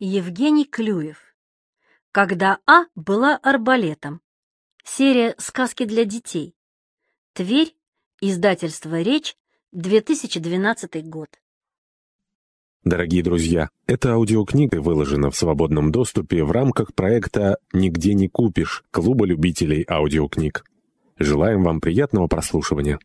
Евгений Клюев. Когда А была арбалетом. Серия «Сказки для детей». Тверь. Издательство «Речь», 2012 год. Дорогие друзья, эта аудиокнига выложена в свободном доступе в рамках проекта «Нигде не купишь» Клуба любителей аудиокниг. Желаем вам приятного прослушивания.